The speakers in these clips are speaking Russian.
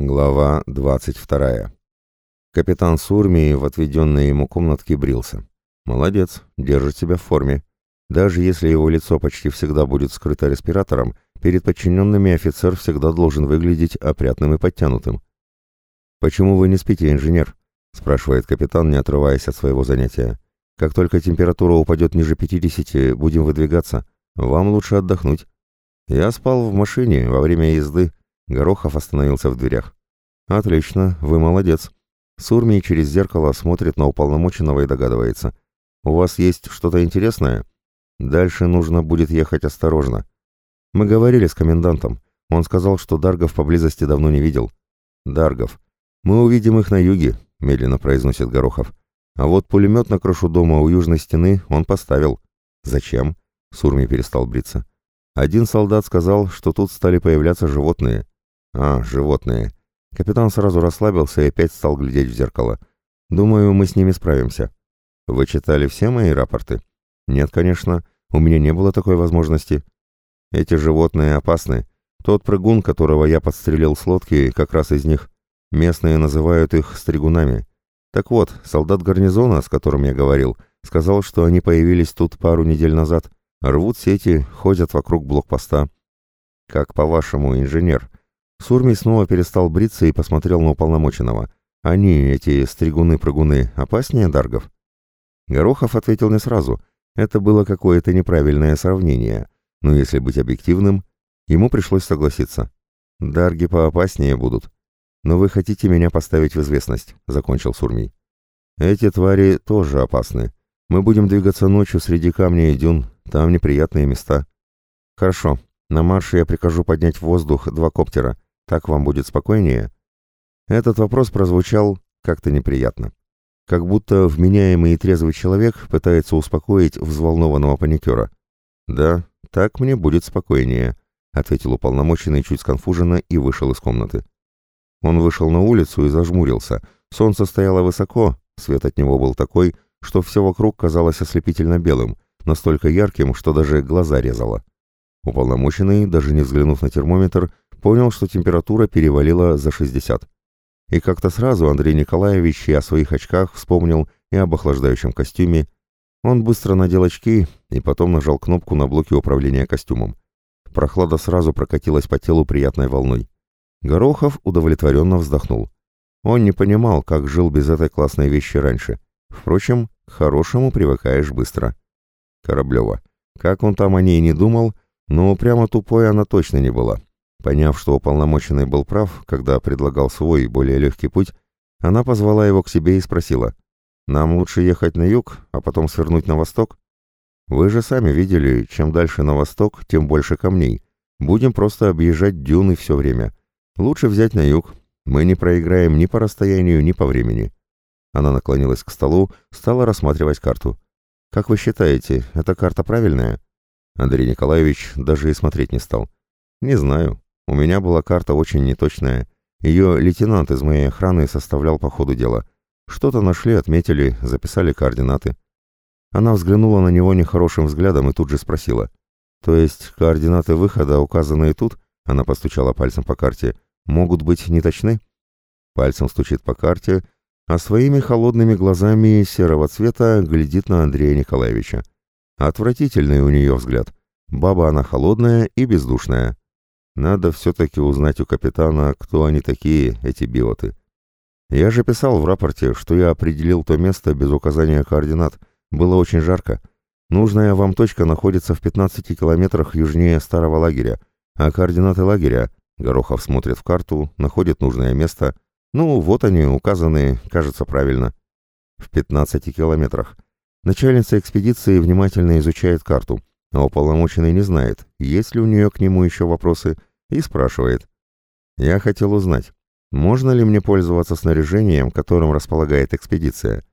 Глава 22. Капитан Сурми в отведенной ему комнатке брился. Молодец, держит себя в форме. Даже если его лицо почти всегда будет скрыто респиратором, перед подчиненными офицер всегда должен выглядеть опрятным и подтянутым. «Почему вы не спите, инженер?» – спрашивает капитан, не отрываясь от своего занятия. «Как только температура упадет ниже 50, будем выдвигаться. Вам лучше отдохнуть». «Я спал в машине во время езды», Горохов остановился в дверях. «Отлично, вы молодец». Сурми через зеркало смотрит на уполномоченного и догадывается. «У вас есть что-то интересное?» «Дальше нужно будет ехать осторожно». «Мы говорили с комендантом. Он сказал, что Даргов поблизости давно не видел». «Даргов. Мы увидим их на юге», — медленно произносит Горохов. «А вот пулемет на крышу дома у южной стены он поставил». «Зачем?» — Сурми перестал бриться. «Один солдат сказал, что тут стали появляться животные». «А, животные». Капитан сразу расслабился и опять стал глядеть в зеркало. «Думаю, мы с ними справимся». «Вы читали все мои рапорты?» «Нет, конечно. У меня не было такой возможности». «Эти животные опасны. Тот прыгун, которого я подстрелил с лодки, как раз из них. Местные называют их стригунами. Так вот, солдат гарнизона, с которым я говорил, сказал, что они появились тут пару недель назад. Рвут сети, ходят вокруг блокпоста». «Как по-вашему, инженер?» Сурмий снова перестал бриться и посмотрел на уполномоченного. «Они, эти стригуны-прыгуны, опаснее даргов?» Горохов ответил не сразу. Это было какое-то неправильное сравнение. Но если быть объективным, ему пришлось согласиться. «Дарги поопаснее будут. Но вы хотите меня поставить в известность», — закончил Сурмий. «Эти твари тоже опасны. Мы будем двигаться ночью среди камней и дюн. Там неприятные места». «Хорошо. На марше я прикажу поднять в воздух два коптера. Так вам будет спокойнее?» Этот вопрос прозвучал как-то неприятно. Как будто вменяемый и трезвый человек пытается успокоить взволнованного паникера. «Да, так мне будет спокойнее», — ответил уполномоченный чуть сконфуженно и вышел из комнаты. Он вышел на улицу и зажмурился. Солнце стояло высоко, свет от него был такой, что все вокруг казалось ослепительно белым, настолько ярким, что даже глаза резало. Уполномоченный, даже не взглянув на термометр, понял, что температура перевалила за 60. И как-то сразу Андрей Николаевич и о своих очках вспомнил и об охлаждающем костюме. Он быстро надел очки и потом нажал кнопку на блоке управления костюмом. Прохлада сразу прокатилась по телу приятной волной. Горохов удовлетворенно вздохнул. Он не понимал, как жил без этой классной вещи раньше. Впрочем, к хорошему привыкаешь быстро. Кораблева. Как он там о ней не думал, но прямо тупой она точно не была. Поняв, что уполномоченный был прав, когда предлагал свой более легкий путь, она позвала его к себе и спросила, «Нам лучше ехать на юг, а потом свернуть на восток? Вы же сами видели, чем дальше на восток, тем больше камней. Будем просто объезжать дюны все время. Лучше взять на юг. Мы не проиграем ни по расстоянию, ни по времени». Она наклонилась к столу, стала рассматривать карту. «Как вы считаете, эта карта правильная?» Андрей Николаевич даже и смотреть не стал. «Не знаю. У меня была карта очень неточная. Ее лейтенант из моей охраны составлял по ходу дела. Что-то нашли, отметили, записали координаты. Она взглянула на него нехорошим взглядом и тут же спросила. «То есть координаты выхода, указанные тут, — она постучала пальцем по карте, — могут быть неточны?» Пальцем стучит по карте, а своими холодными глазами серого цвета глядит на Андрея Николаевича. Отвратительный у нее взгляд. Баба она холодная и бездушная. Надо все-таки узнать у капитана, кто они такие, эти биоты. Я же писал в рапорте, что я определил то место без указания координат. Было очень жарко. Нужная вам точка находится в 15 километрах южнее старого лагеря, а координаты лагеря... Горохов смотрит в карту, находит нужное место. Ну, вот они, указаны, кажется, правильно. В 15 километрах. Начальница экспедиции внимательно изучает карту, а уполномоченный не знает, есть ли у нее к нему еще вопросы, и спрашивает. «Я хотел узнать, можно ли мне пользоваться снаряжением, которым располагает экспедиция?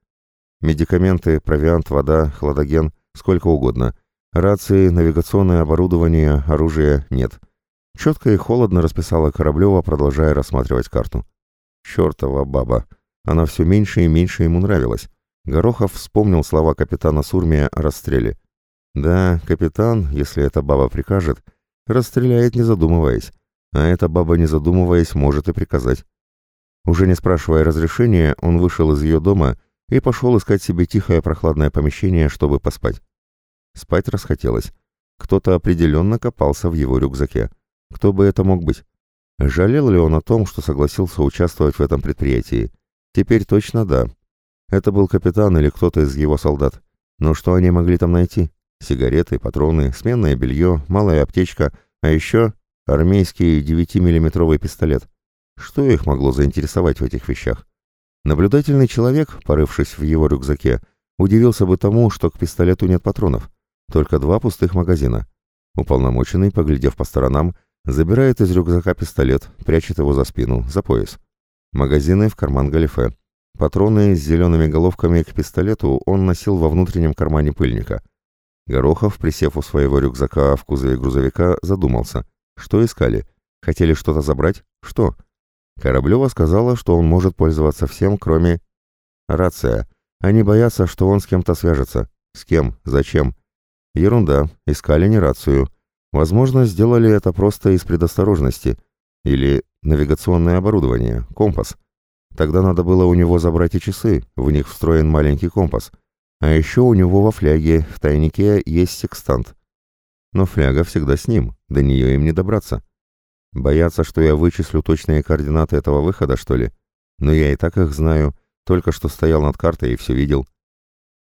Медикаменты, провиант, вода, хладоген, сколько угодно. Рации, навигационное оборудование, оружие нет». Четко и холодно расписала Кораблева, продолжая рассматривать карту. «Чертова баба!» Она все меньше и меньше ему нравилась. Горохов вспомнил слова капитана Сурмия о расстреле. «Да, капитан, если эта баба прикажет, Расстреляет, не задумываясь. А эта баба, не задумываясь, может и приказать. Уже не спрашивая разрешения, он вышел из ее дома и пошел искать себе тихое прохладное помещение, чтобы поспать. Спать расхотелось. Кто-то определенно копался в его рюкзаке. Кто бы это мог быть? Жалел ли он о том, что согласился участвовать в этом предприятии? Теперь точно да. Это был капитан или кто-то из его солдат. Но что они могли там найти? Сигареты, патроны, сменное белье, малая аптечка, а еще армейский 9-миллиметровый пистолет. Что их могло заинтересовать в этих вещах? Наблюдательный человек, порывшись в его рюкзаке, удивился бы тому, что к пистолету нет патронов, только два пустых магазина. Уполномоченный, поглядев по сторонам, забирает из рюкзака пистолет, прячет его за спину, за пояс. Магазины в карман галифе. Патроны с зелеными головками к пистолету он носил во внутреннем кармане пыльника. Горохов, присев у своего рюкзака в кузове грузовика, задумался. Что искали? Хотели что-то забрать? Что? Кораблева сказала, что он может пользоваться всем, кроме... Рация. Они боятся, что он с кем-то свяжется. С кем? Зачем? Ерунда. Искали не рацию. Возможно, сделали это просто из предосторожности. Или навигационное оборудование, компас. Тогда надо было у него забрать и часы, в них встроен маленький компас. А еще у него во фляге, в тайнике, есть секстант. Но фляга всегда с ним, до нее им не добраться. Боятся, что я вычислю точные координаты этого выхода, что ли? Но я и так их знаю, только что стоял над картой и все видел.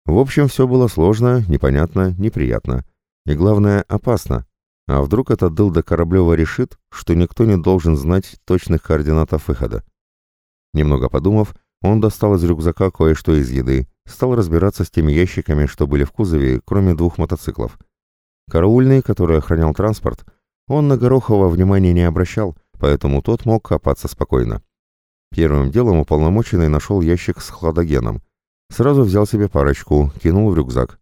В общем, все было сложно, непонятно, неприятно. И главное, опасно. А вдруг этот дылда Кораблева решит, что никто не должен знать точных координатов выхода? Немного подумав, он достал из рюкзака кое-что из еды, стал разбираться с теми ящиками, что были в кузове, кроме двух мотоциклов. Караульный, который охранял транспорт, он на Горохова внимания не обращал, поэтому тот мог копаться спокойно. Первым делом уполномоченный нашел ящик с хладогеном. Сразу взял себе парочку, кинул в рюкзак.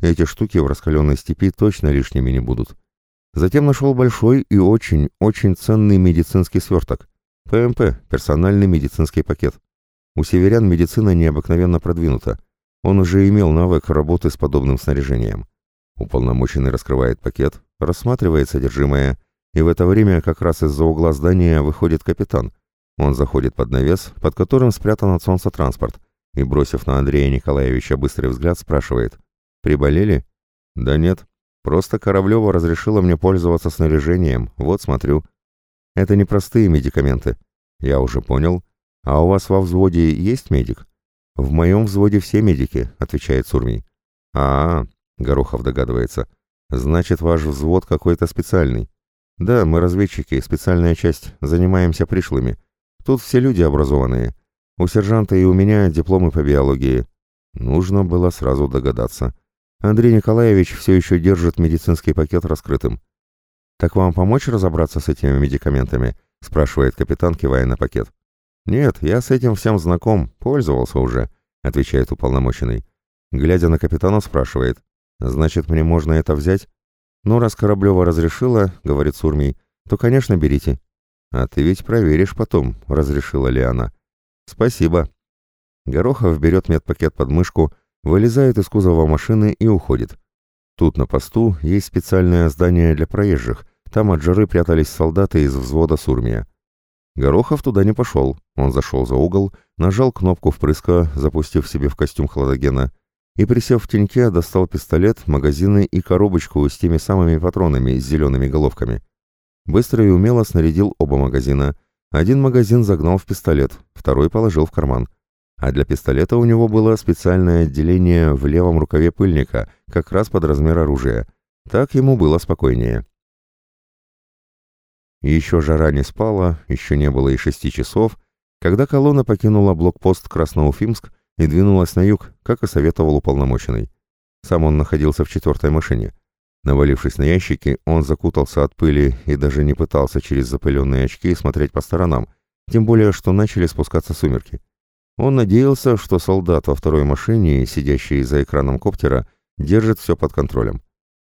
Эти штуки в раскаленной степи точно лишними не будут. Затем нашел большой и очень-очень ценный медицинский сверток. ПМП – персональный медицинский пакет. У северян медицина необыкновенно продвинута. Он уже имел навык работы с подобным снаряжением. Уполномоченный раскрывает пакет, рассматривает содержимое, и в это время как раз из-за угла здания выходит капитан. Он заходит под навес, под которым спрятан от солнца транспорт, и, бросив на Андрея Николаевича быстрый взгляд, спрашивает «Приболели?» «Да нет, просто Кораблева разрешила мне пользоваться снаряжением, вот смотрю». Это не простые медикаменты. Я уже понял. А у вас во взводе есть медик? В моем взводе все медики, отвечает Сурмий. А, -а, -а Горохов догадывается. Значит, ваш взвод какой-то специальный. Да, мы разведчики, специальная часть, занимаемся пришлыми. Тут все люди образованные. У сержанта и у меня дипломы по биологии. Нужно было сразу догадаться. Андрей Николаевич все еще держит медицинский пакет раскрытым. «Так вам помочь разобраться с этими медикаментами?» — спрашивает капитан, кивая на пакет. «Нет, я с этим всем знаком, пользовался уже», — отвечает уполномоченный. Глядя на капитана, спрашивает. «Значит, мне можно это взять?» «Ну, раз Кораблева разрешила, — говорит Сурмий, — то, конечно, берите». «А ты ведь проверишь потом, разрешила ли она». «Спасибо». Горохов берет медпакет под мышку, вылезает из кузова машины и уходит. Тут на посту есть специальное здание для проезжих, там от жары прятались солдаты из взвода Сурмия. Горохов туда не пошел, он зашел за угол, нажал кнопку впрыска, запустив себе в костюм хладогена, и, присев в теньке, достал пистолет, магазины и коробочку с теми самыми патронами с зелеными головками. Быстро и умело снарядил оба магазина. Один магазин загнал в пистолет, второй положил в карман. А для пистолета у него было специальное отделение в левом рукаве пыльника, как раз под размер оружия. Так ему было спокойнее. Еще жара не спала, еще не было и шести часов, когда колонна покинула блокпост Красноуфимск и двинулась на юг, как и советовал уполномоченный. Сам он находился в четвертой машине. Навалившись на ящики, он закутался от пыли и даже не пытался через запыленные очки смотреть по сторонам, тем более, что начали спускаться сумерки. Он надеялся, что солдат во второй машине, сидящий за экраном коптера, держит все под контролем.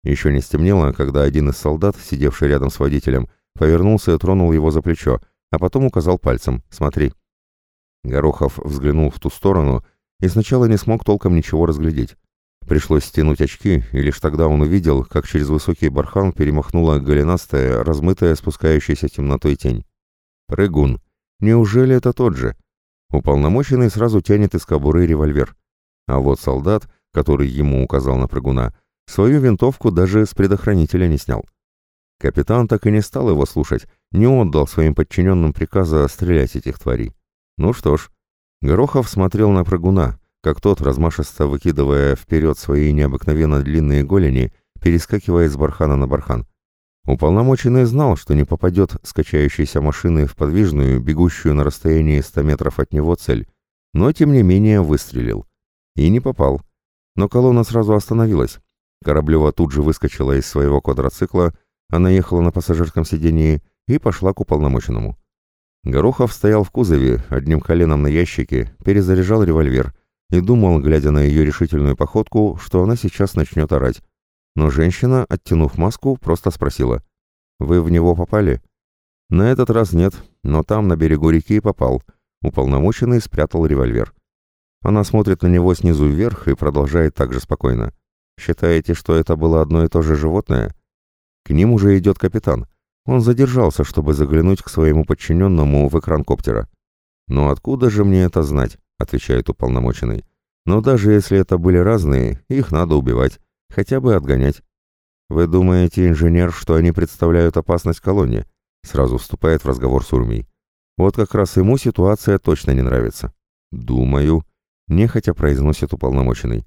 Еще не стемнело, когда один из солдат, сидевший рядом с водителем, повернулся и тронул его за плечо, а потом указал пальцем «Смотри». Горохов взглянул в ту сторону и сначала не смог толком ничего разглядеть. Пришлось стянуть очки, и лишь тогда он увидел, как через высокий бархан перемахнула голенастая, размытая, спускающаяся темнотой тень. «Прыгун! Неужели это тот же?» Уполномоченный сразу тянет из кобуры револьвер. А вот солдат, который ему указал на прыгуна, свою винтовку даже с предохранителя не снял. Капитан так и не стал его слушать, не отдал своим подчиненным приказа стрелять этих тварей. Ну что ж, Горохов смотрел на прыгуна, как тот, размашисто выкидывая вперед свои необыкновенно длинные голени, перескакивает с бархана на бархан. Уполномоченный знал, что не попадет с качающейся машины в подвижную, бегущую на расстоянии 100 метров от него цель, но тем не менее выстрелил. И не попал. Но колонна сразу остановилась. Кораблева тут же выскочила из своего квадроцикла, она ехала на пассажирском сидении и пошла к уполномоченному. Горохов стоял в кузове, одним коленом на ящике, перезаряжал револьвер и думал, глядя на ее решительную походку, что она сейчас начнет орать. Но женщина, оттянув маску, просто спросила. «Вы в него попали?» «На этот раз нет, но там, на берегу реки, попал». Уполномоченный спрятал револьвер. Она смотрит на него снизу вверх и продолжает так же спокойно. «Считаете, что это было одно и то же животное?» К ним уже идет капитан. Он задержался, чтобы заглянуть к своему подчиненному в экран коптера. «Но откуда же мне это знать?» — отвечает уполномоченный. «Но даже если это были разные, их надо убивать. Хотя бы отгонять. Вы думаете, инженер, что они представляют опасность колонне? Сразу вступает в разговор Сурмий. Вот как раз ему ситуация точно не нравится. Думаю, нехотя произносит уполномоченный.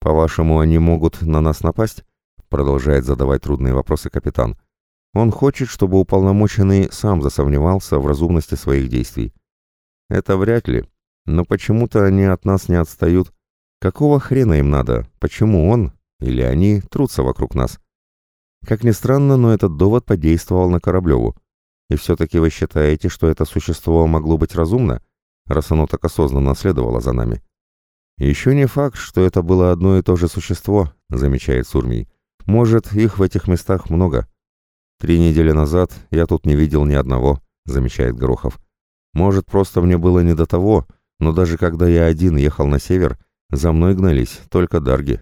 По-вашему, они могут на нас напасть? Продолжает задавать трудные вопросы капитан. Он хочет, чтобы уполномоченный сам засомневался в разумности своих действий. Это вряд ли, но почему-то они от нас не отстают. Какого хрена им надо? Почему он, или они трутся вокруг нас. Как ни странно, но этот довод подействовал на Кораблеву. И все-таки вы считаете, что это существо могло быть разумно, раз оно так осознанно следовало за нами? Еще не факт, что это было одно и то же существо, замечает Сурмий. Может, их в этих местах много. Три недели назад я тут не видел ни одного, замечает Горохов. Может, просто мне было не до того, но даже когда я один ехал на север, за мной гнались только дарги.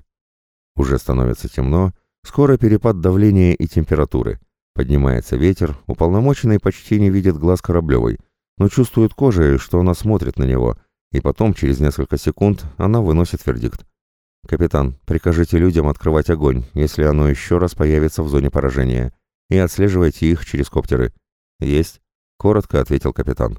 Уже становится темно, скоро перепад давления и температуры. Поднимается ветер, уполномоченный почти не видит глаз Кораблевой, но чувствует кожей, что она смотрит на него, и потом, через несколько секунд, она выносит вердикт. «Капитан, прикажите людям открывать огонь, если оно еще раз появится в зоне поражения, и отслеживайте их через коптеры». «Есть», — коротко ответил капитан.